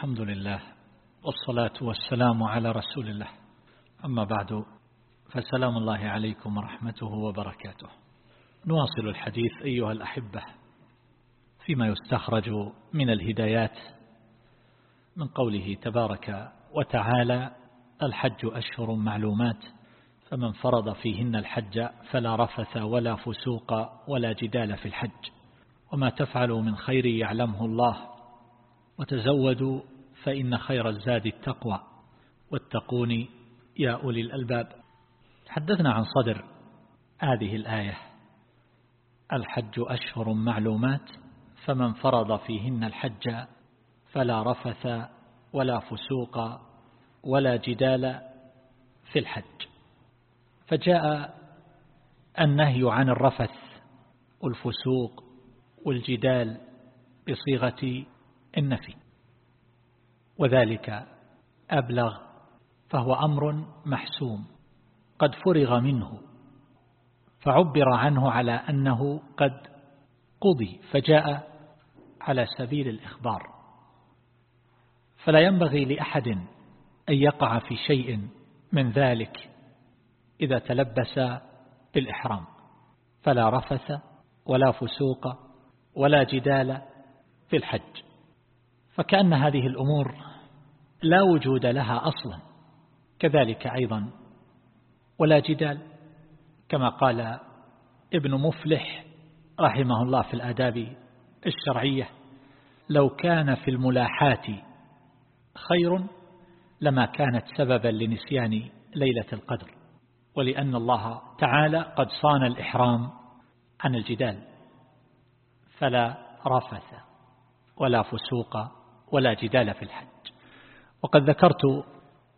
الحمد لله والصلاة والسلام على رسول الله. أما بعد فسلام الله عليكم ورحمته وبركاته. نواصل الحديث أيها الأحبة فيما يستخرج من الهدايات من قوله تبارك وتعالى الحج أشهر معلومات فمن فرض فيهن الحج فلا رفث ولا فسوق ولا جدال في الحج. وما تفعلوا من خير يعلمه الله وتزودوا فإن خير الزاد التقوى واتقوني يا أولي الألباب. حدثنا عن صدر هذه الآية الحج أشهر معلومات فمن فرض فيهن الحج فلا رفث ولا فسوق ولا جدال في الحج. فجاء النهي عن الرفث والفسوق والجدال بصيغة النفي وذلك أبلغ فهو أمر محسوم قد فرغ منه فعبر عنه على أنه قد قضي فجاء على سبيل الإخبار. فلا ينبغي لأحد أن يقع في شيء من ذلك إذا تلبس بالإحرام. فلا رفث ولا فسوق ولا جدال في الحج. فكأن هذه الأمور لا وجود لها أصلا. كذلك أيضا ولا جدال كما قال ابن مفلح رحمه الله في الآداب الشرعية لو كان في الملاحات خير لما كانت سببا لنسيان ليلة القدر. ولأن الله تعالى قد صان الإحرام عن الجدال فلا رفث ولا فسوق ولا جدال في الحج وقد ذكرت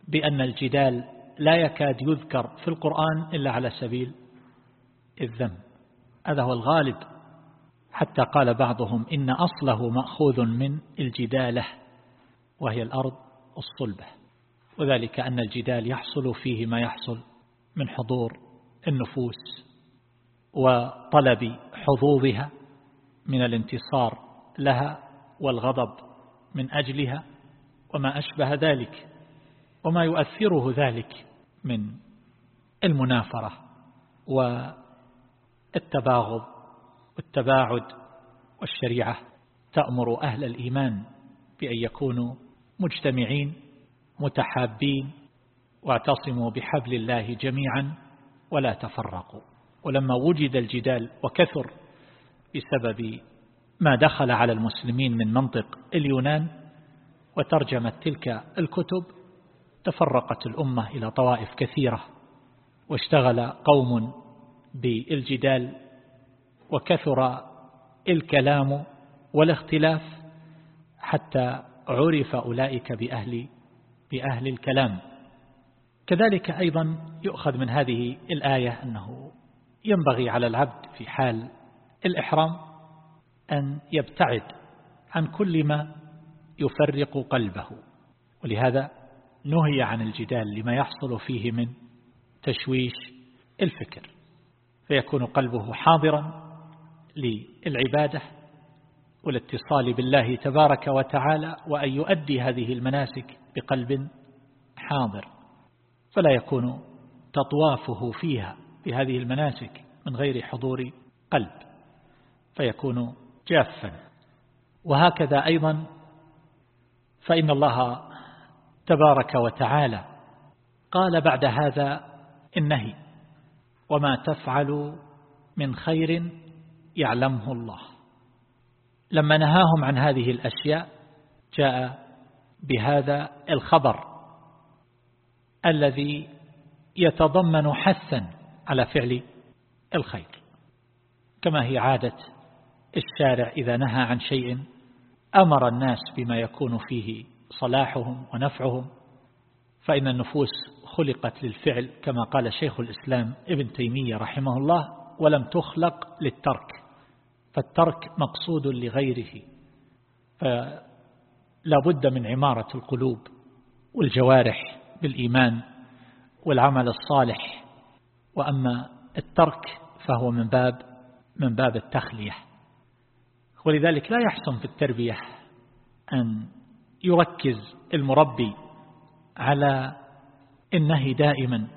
بأن الجدال لا يكاد يذكر في القرآن إلا على سبيل الذم هذا هو الغالب. حتى قال بعضهم إن أصله مأخوذ من الجدالة وهي الأرض الصلبة. وذلك أن الجدال يحصل فيه ما يحصل من حضور النفوس وطلب حظوظها من الانتصار لها والغضب من أجلها. وما أشبه ذلك وما يؤثره ذلك من المنافرة والتباغض والتباعد والشريعة. تأمر أهل الإيمان بأن يكونوا مجتمعين متحابين واعتصموا بحبل الله جميعا ولا تفرقوا. ولما وجد الجدال وكثر بسبب ما دخل على المسلمين من منطق اليونان وترجمت تلك الكتب تفرقت الأمة إلى طوائف كثيرة واشتغل قوم بالجدال وكثر الكلام والاختلاف حتى عرف أولئك بأهل, بأهل الكلام. كذلك أيضا يؤخذ من هذه الآية أنه ينبغي على العبد في حال الإحرام أن يبتعد عن كل ما يفرق قلبه. ولهذا نهي عن الجدال لما يحصل فيه من تشويش الفكر فيكون قلبه حاضرا للعبادة والاتصال بالله تبارك وتعالى وأن يؤدي هذه المناسك بقلب حاضر. فلا يكون تطوافه فيها بهذه المناسك من غير حضور قلب فيكون جافا. وهكذا أيضا فإن الله تبارك وتعالى قال بعد هذا النهي وما تفعل من خير يعلمه الله. لما نهاهم عن هذه الأشياء جاء بهذا الخبر الذي يتضمن حثا على فعل الخير كما هي عادة الشارع إذا نهى عن شيء أمر الناس بما يكون فيه صلاحهم ونفعهم فإن النفوس خلقت للفعل كما قال شيخ الإسلام ابن تيمية رحمه الله ولم تخلق للترك فالترك مقصود لغيره فلا بد من عمارة القلوب والجوارح بالإيمان والعمل الصالح وأما الترك فهو من باب من باب التخلية. ولذلك لا يحسن في التربية أن يركز المربي على النهي دائما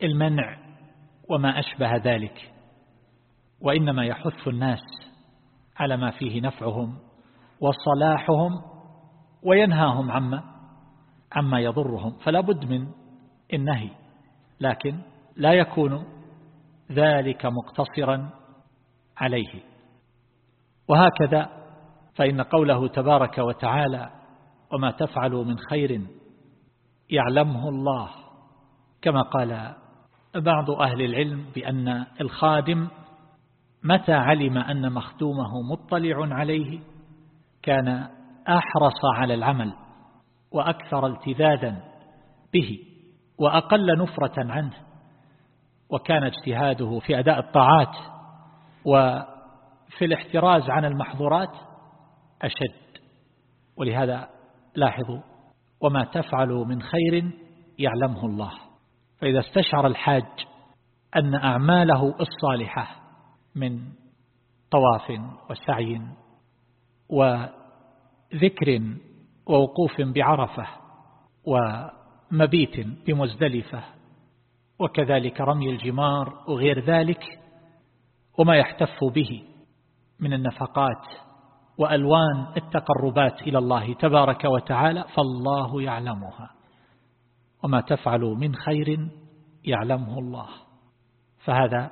والمنع وما أشبه ذلك وإنما يحث الناس على ما فيه نفعهم وصلاحهم وينهاهم عما عما يضرهم فلا بد من النهي لكن لا يكون ذلك مقتصرا عليه. وهكذا فإن قوله تبارك وتعالى وما تفعلوا من خير يعلمه الله كما قال بعض أهل العلم بأن الخادم متى علم أن مخدومه مطلع عليه كان أحرص على العمل وأكثر التذاذا به وأقل نفرة عنه وكان اجتهاده في أداء الطاعات وفي الاحتراز عن المحظورات أشد. ولهذا لاحظوا وما تفعلوا من خير يعلمه الله. فإذا استشعر الحاج أن أعماله الصالحة من طواف وسعي وذكر ووقوف بعرفة ومبيت بمزدلفة وكذلك رمي الجمار وغير ذلك وما يحتف به من النفقات وألوان التقربات إلى الله تبارك وتعالى فالله يعلمها وما تفعلوا من خير يعلمه الله. فهذا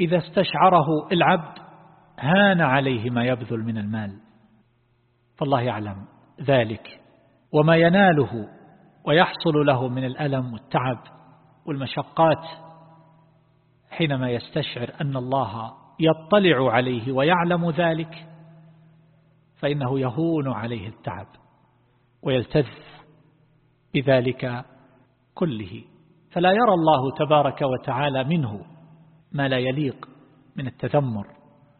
إذا استشعره العبد هان عليه ما يبذل من المال فالله يعلم ذلك وما يناله ويحصل له من الألم والتعب والمشقات حينما يستشعر أن الله يطلع عليه ويعلم ذلك فإنه يهون عليه التعب ويلتذ بذلك كله. فلا يرى الله تبارك وتعالى منه ما لا يليق من التذمر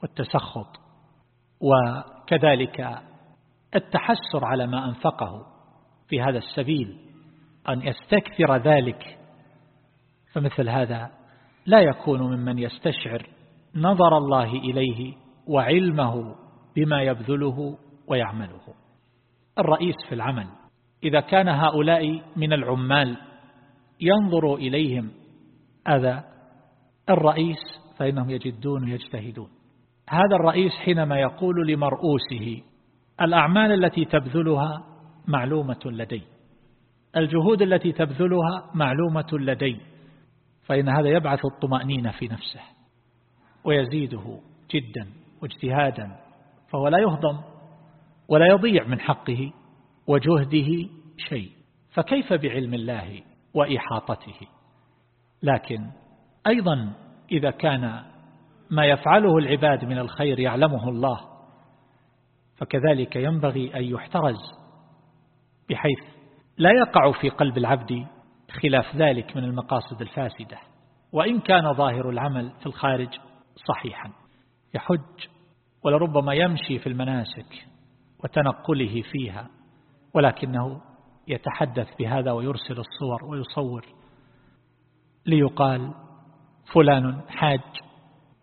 والتسخط وكذلك التحسر على ما أنفقه في هذا السبيل أن يستكثر ذلك. فمثل هذا لا يكون ممن يستشعر نظر الله إليه وعلمه بما يبذله ويعمله. الرئيس في العمل إذا كان هؤلاء من العمال ينظر إليهم هذا الرئيس فإنهم يجدون ويجتهدون. هذا الرئيس حينما يقول لمرؤوسه الأعمال التي تبذلها معلومة لدي. الجهود التي تبذلها معلومة لدي. فإن هذا يبعث الطمأنينة في نفسه ويزيده جدا واجتهادا فهو لا يهضم ولا يضيع من حقه وجهده شيء. فكيف بعلم الله وإحاطته؟ لكن أيضا إذا كان ما يفعله العباد من الخير يعلمه الله فكذلك ينبغي أن يحترز بحيث لا يقع في قلب العبد خلاف ذلك من المقاصد الفاسدة وإن كان ظاهر العمل في الخارج صحيحا. يحج ولربما يمشي في المناسك وتنقله فيها ولكنه يتحدث بهذا ويرسل الصور ويصور ليقال فلان حاج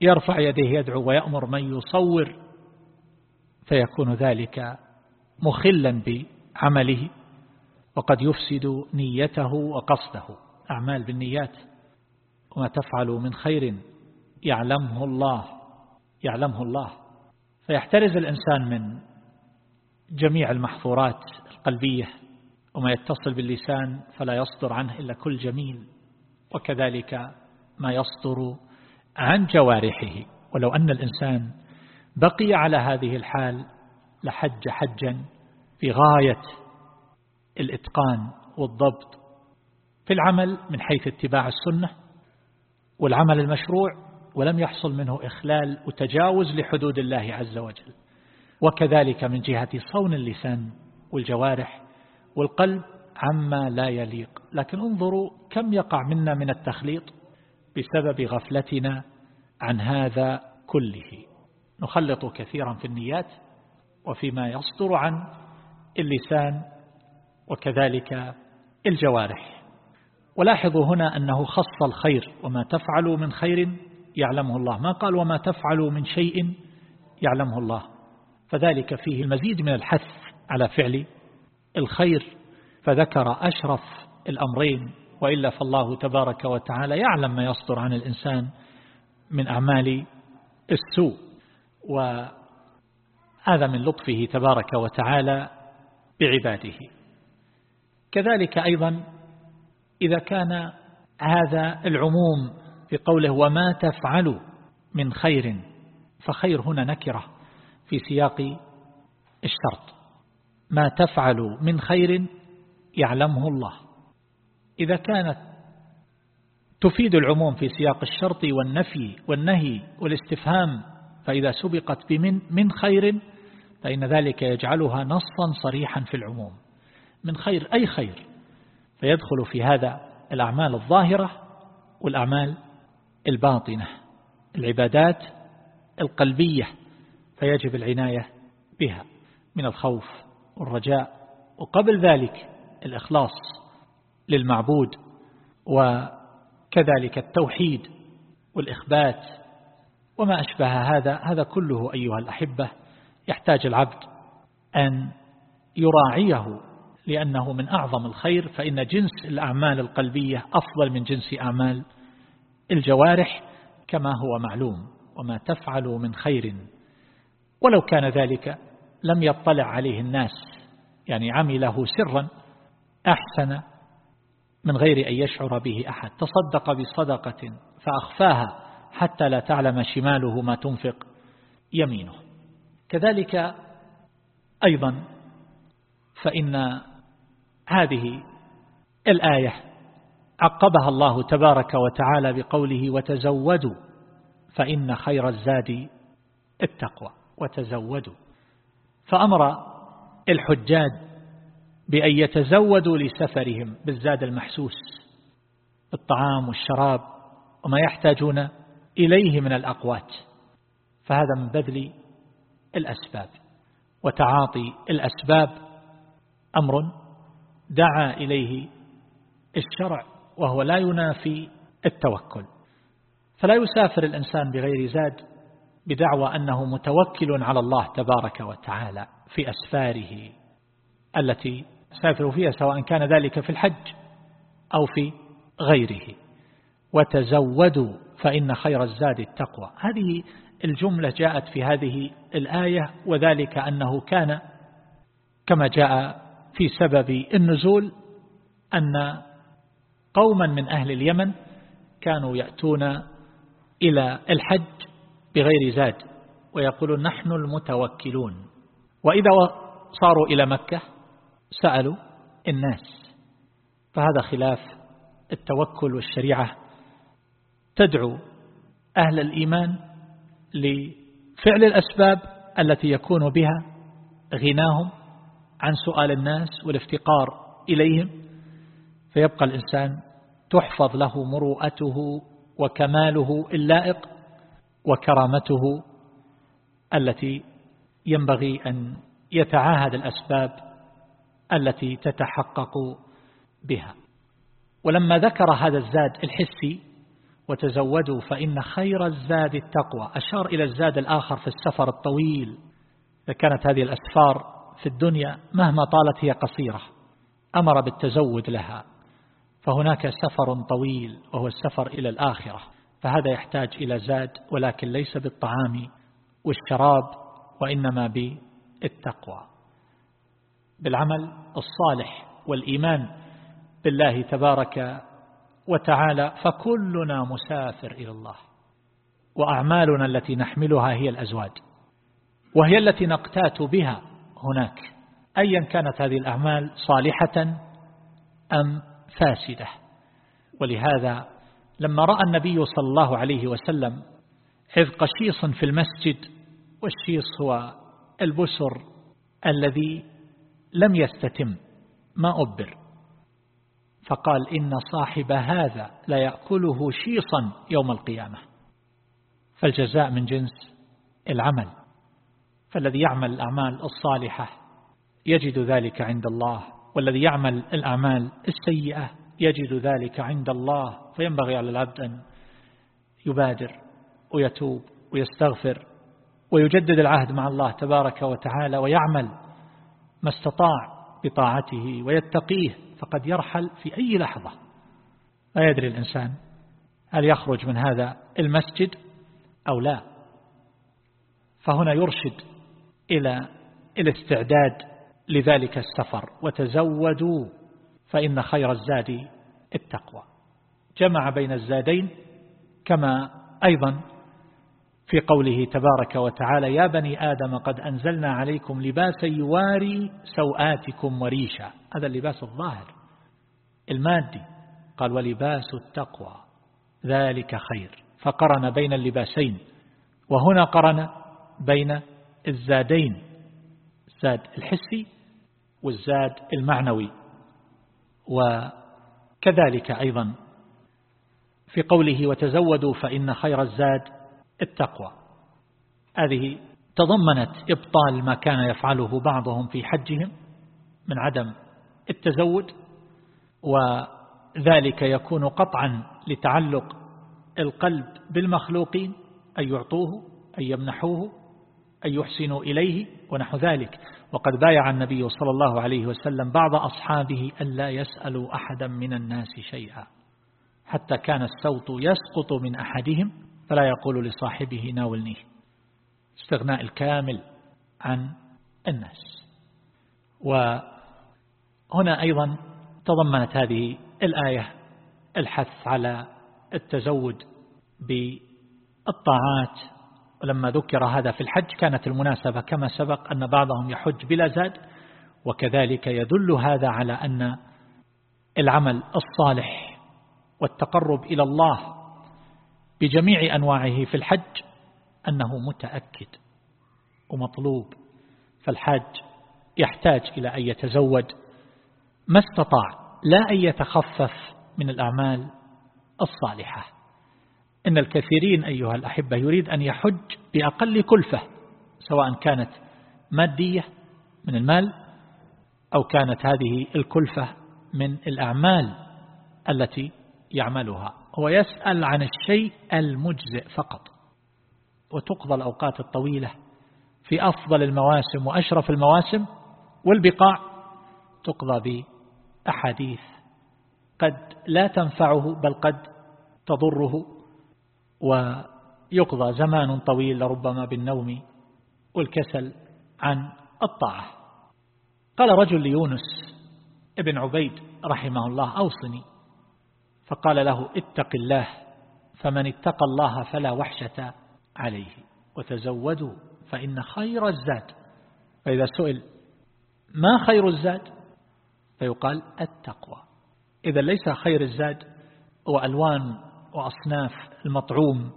يرفع يديه يدعو ويأمر من يصور فيكون ذلك مخلا بعمله وقد يفسد نيته وقصده. أعمال بالنيات. وما تفعل من خير يعلمه الله. يعلمه الله. فيحترز الإنسان من جميع المحظورات القلبية. وما يتصل باللسان فلا يصدر عنه إلا كل جميل. وكذلك ما يصدر عن جوارحه. ولو أن الإنسان بقي على هذه الحال لحج حجا في غاية الإتقان والضبط في العمل من حيث اتباع السنة والعمل المشروع ولم يحصل منه إخلال وتجاوز لحدود الله عز وجل. وكذلك من جهة صون اللسان والجوارح والقلب عما لا يليق. لكن انظروا كم يقع منا من التخليط بسبب غفلتنا عن هذا كله. نخلط كثيرا في النيات وفيما يصدر عن اللسان وكذلك الجوارح. ولاحظوا هنا أنه خص الخير وما تفعلوا من خير يعلمه الله. ما قال وما تفعلوا من شيء يعلمه الله. فذلك فيه المزيد من الحث على فعل الخير. فذكر أشرف الأمرين وإلا فالله تبارك وتعالى يعلم ما يصدر عن الإنسان من أعمال السوء. وهذا من لطفه تبارك وتعالى بعباده. كذلك أيضا إذا كان هذا العموم في قوله وما تفعل من خير فخير هنا نكرة في سياق الشرط. ما تفعل من خير يعلمه الله. إذا كانت تفيد العموم في سياق الشرط والنفي والنهي والاستفهام فإذا سبقت بمن من خير فإن ذلك يجعلها نصا صريحا في العموم. من خير أي خير. فيدخل في هذا الأعمال الظاهرة والأعمال الباطنة العبادات القلبية فيجب العناية بها من الخوف والرجاء وقبل ذلك الإخلاص للمعبود وكذلك التوحيد والإخبات وما أشبه هذا هذا كله أيها الأحبة يحتاج العبد أن يراعيه لأنه من أعظم الخير فإن جنس الأعمال القلبية أفضل من جنس أعمال الجوارح كما هو معلوم وما تفعل من خير. ولو كان ذلك لم يطلع عليه الناس يعني عمله سرا أحسن من غير أن يشعر به أحد. تصدق بصدقة فأخفاها حتى لا تعلم شماله ما تنفق يمينه. كذلك أيضا فإن هذه الآية عقبها الله تبارك وتعالى بقوله وتزودوا فإن خير الزاد التقوى وتزودوا. فأمر الحجاج بأن يتزودوا لسفرهم بالزاد المحسوس الطعام والشراب وما يحتاجون إليه من الأقوات. فهذا من بذل الأسباب وتعاطي الأسباب أمر دعا إليه الشرع وهو لا ينافي التوكل. فلا يسافر الإنسان بغير زاد بدعوى أنه متوكل على الله تبارك وتعالى في أسفاره التي سافر فيها سواء كان ذلك في الحج أو في غيره. وتزودوا فإن خير الزاد التقوى. هذه الجملة جاءت في هذه الآية وذلك أنه كان كما جاء في سبب النزول أن قوما من أهل اليمن كانوا يأتون إلى الحج بغير زاد ويقولون نحن المتوكلون. وإذا صاروا إلى مكة سألوا الناس فهذا خلاف التوكل والشريعة. تدعو أهل الإيمان لفعل الأسباب التي يكون بها غناهم عن سؤال الناس والافتقار إليهم فيبقى الإنسان تحفظ له مروءته وكماله اللائق وكرامته التي ينبغي أن يتعاهد الأسباب التي تتحقق بها. ولما ذكر هذا الزاد الحسي وتزودوا فإن خير الزاد التقوى أشار إلى الزاد الآخر في السفر الطويل كانت هذه الأسفار في الدنيا مهما طالت هي قصيرة أمر بالتزود لها فهناك سفر طويل وهو السفر إلى الآخرة فهذا يحتاج إلى زاد ولكن ليس بالطعام والشراب وإنما بالتقوى. بالعمل الصالح والإيمان بالله تبارك وتعالى فكلنا مسافر إلى الله وأعمالنا التي نحملها هي الأزواج وهي التي نقتات بها هناك. أيا كانت هذه الأعمال صالحة أم فاسدة؟ ولهذا لما رأى النبي صلى الله عليه وسلم إذ قشيص في المسجد والشيص هو البسر الذي لم يستتم ما أبر. فقال إن صاحب هذا لا يأكله شيصا يوم القيامة. فالجزاء من جنس العمل. فالذي يعمل الأعمال الصالحة يجد ذلك عند الله والذي يعمل الأعمال السيئة يجد ذلك عند الله فينبغي على العبد أن يبادر ويتوب ويستغفر ويجدد العهد مع الله تبارك وتعالى ويعمل ما استطاع بطاعته ويتقيه فقد يرحل في أي لحظة. لا يدري الإنسان هل يخرج من هذا المسجد أو لا. فهنا يرشد إلى الاستعداد لذلك السفر. وتزودوا فإن خير الزاد التقوى. جمع بين الزادين كما أيضا في قوله تبارك وتعالى يا بني آدم قد أنزلنا عليكم لباسا يواري سوآتكم وريشا. هذا اللباس الظاهر المادي. قال ولباس التقوى ذلك خير. فقرن بين اللباسين. وهنا قرن بين الزادين الزاد الحسي والزاد المعنوي. وكذلك أيضا في قوله وتزودوا فإن خير الزاد التقوى. هذه تضمنت إبطال ما كان يفعله بعضهم في حجهم من عدم التزود وذلك يكون قطعا لتعلق القلب بالمخلوقين أن يعطوه أن يمنحوه. أن يحسنوا إليه ونحو ذلك. وقد بايع النبي صلى الله عليه وسلم بعض أصحابه ألا يسألوا أحدا من الناس شيئا. حتى كان السوط يسقط من أحدهم فلا يقول لصاحبه ناولنيه استغناء الكامل عن الناس. وهنا أيضا تضمنت هذه الآية الحث على التزود بالطاعات ولما ذكر هذا في الحج كانت المناسبة كما سبق أن بعضهم يحج بلا زاد وكذلك يدل هذا على أن العمل الصالح والتقرب إلى الله بجميع أنواعه في الحج أنه متأكد ومطلوب. فالحاج يحتاج إلى أن يتزود ما استطاع لا أن يتخفف من الأعمال الصالحة. إن الكثيرين أيها الأحبة يريد أن يحج بأقل كلفة سواء كانت مادية من المال أو كانت هذه الكلفة من الأعمال التي يعملها. هو يسأل عن الشيء المجزئ فقط وتقضى الأوقات الطويلة في أفضل المواسم وأشرف المواسم والبقاع تقضى بأحاديث قد لا تنفعه بل قد تضره ويقضى زمان طويل لربما بالنوم والكسل عن الطاعة. قال رجل ليونس ابن عبيد رحمه الله أوصني. فقال له اتق الله فمن اتقى الله فلا وحشة عليه وتزودوا فإن خير الزاد. فإذا سئل ما خير الزاد؟ فيقال التقوى. إذا ليس خير الزاد هو ألوان وأصناف المطعوم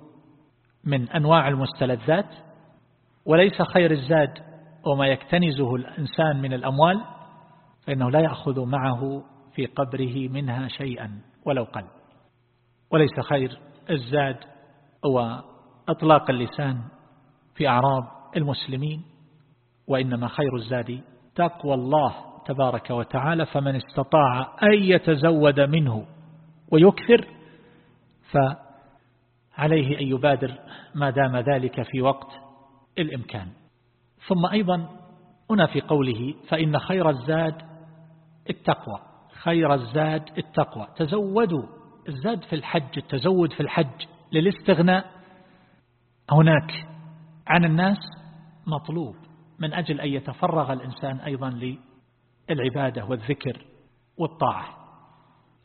من أنواع المستلذات وليس خير الزاد وما يكتنزه الإنسان من الأموال فإنه لا يأخذ معه في قبره منها شيئا ولو قل. وليس خير الزاد هو أطلاق اللسان في أعراض المسلمين وإنما خير الزاد تقوى الله تبارك وتعالى فمن استطاع أن يتزود منه ويكثر فعليه أن يبادر ما دام ذلك في وقت الإمكان. ثم أيضا هنا في قوله فإن خير الزاد التقوى خير الزاد التقوى. تزودوا الزاد في الحج التزود في الحج للاستغناء. هناك عن الناس مطلوب من أجل أن يتفرغ الإنسان أيضا للعبادة والذكر والطاعة.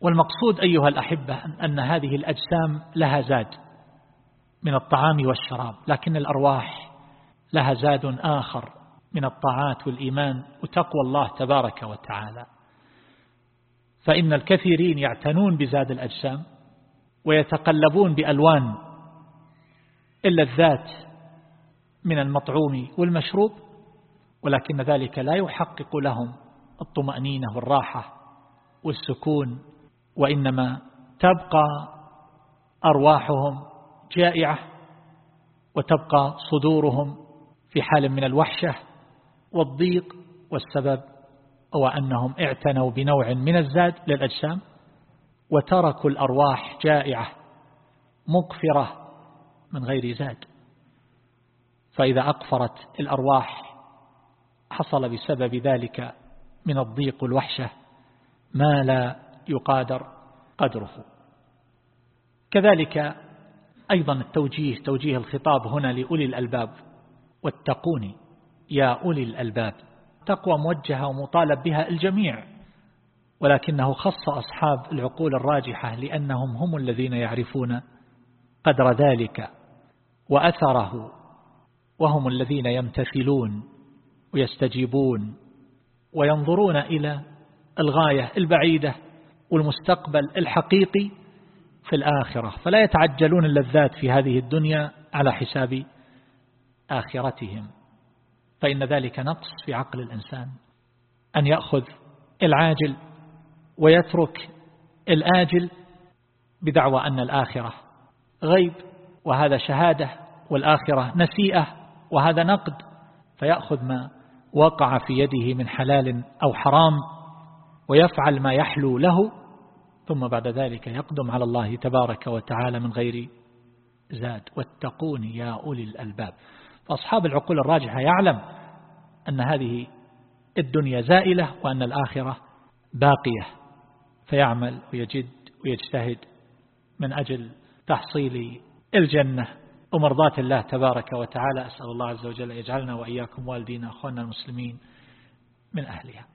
والمقصود أيها الأحبة أن هذه الأجسام لها زاد من الطعام والشراب لكن الأرواح لها زاد آخر من الطاعات والإيمان وتقوى الله تبارك وتعالى. فإن الكثيرين يعتنون بزاد الأجسام ويتقلبون بألوان اللذات من المطعوم والمشروب ولكن ذلك لا يحقق لهم الطمأنينة والراحة والسكون وإنما تبقى أرواحهم جائعة وتبقى صدورهم في حال من الوحشة والضيق والسبب هو أنهم اعتنوا بنوع من الزاد للأجسام وتركوا الأرواح جائعة مقفرة من غير زاد. فإذا أقفرت الأرواح حصل بسبب ذلك من الضيق والوحشة ما لا يقادر قدره. كذلك أيضا التوجيه توجيه الخطاب هنا لأولي الألباب. واتقوني يا أولي الألباب. تقوى موجهة ومطالب بها الجميع. ولكنه خص أصحاب العقول الراجحة لأنهم هم الذين يعرفون قدر ذلك وأثره. وهم الذين يمتثلون ويستجيبون وينظرون إلى الغاية البعيدة. والمستقبل الحقيقي في الآخرة. فلا يتعجلون اللذات في هذه الدنيا على حساب آخرتهم. فإن ذلك نقص في عقل الإنسان. أن يأخذ العاجل ويترك الآجل بدعوى أن الآخرة غيب وهذا شهادة والآخرة نسيئة وهذا نقد. فيأخذ ما وقع في يده من حلال أو حرام ويفعل ما يحلو له ثم بعد ذلك يقدم على الله تبارك وتعالى من غير زاد واتقون يا أولي الألباب. فأصحاب العقول الراجحة يعلم أن هذه الدنيا زائلة وأن الآخرة باقية. فيعمل ويجد ويجتهد من أجل تحصيل الجنة. ومرضاة الله تبارك وتعالى أسأل الله عز وجل يجعلنا وإياكم والدينا أخواننا المسلمين من أهلها.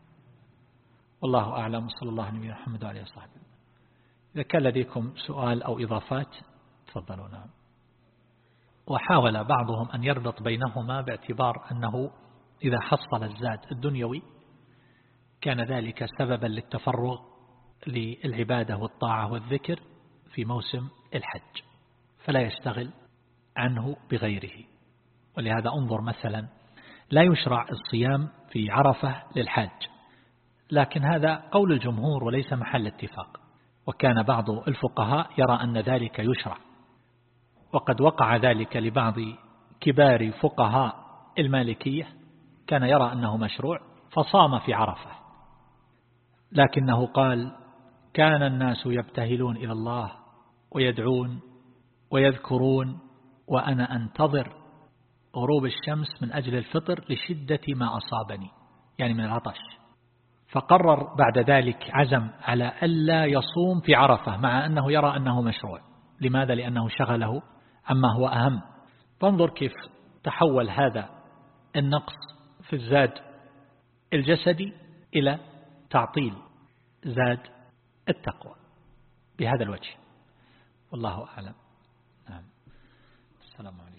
والله أعلم صلى الله عليه محمد وعليه وصحبه. إذا كان لديكم سؤال أو إضافات؟ تفضلوا نعم. وحاول بعضهم أن يربط بينهما باعتبار أنه إذا حصل الزاد الدنيوي كان ذلك سببا للتفرغ للعبادة والطاعة والذكر في موسم الحج فلا يشتغل عنه بغيره. ولهذا انظر مثلا لا يشرع الصيام في عرفة للحاج لكن هذا قول الجمهور وليس محل اتفاق. وكان بعض الفقهاء يرى أن ذلك يشرع. وقد وقع ذلك لبعض كبار فقهاء المالكية كان يرى أنه مشروع فصام في عرفة. لكنه قال كان الناس يبتهلون إلى الله ويدعون ويذكرون وأنا أنتظر غروب الشمس من أجل الفطر لشدة ما أصابني. يعني من العطش. فقرر بعد ذلك عزم على ألا يصوم في عرفة مع أنه يرى أنه مشروع. لماذا؟ لأنه شغله. عما هو أهم. فانظر كيف تحول هذا النقص في الزاد الجسدي إلى تعطيل زاد التقوى. بهذا الوجه. والله أعلم. نعم. السلام عليكم.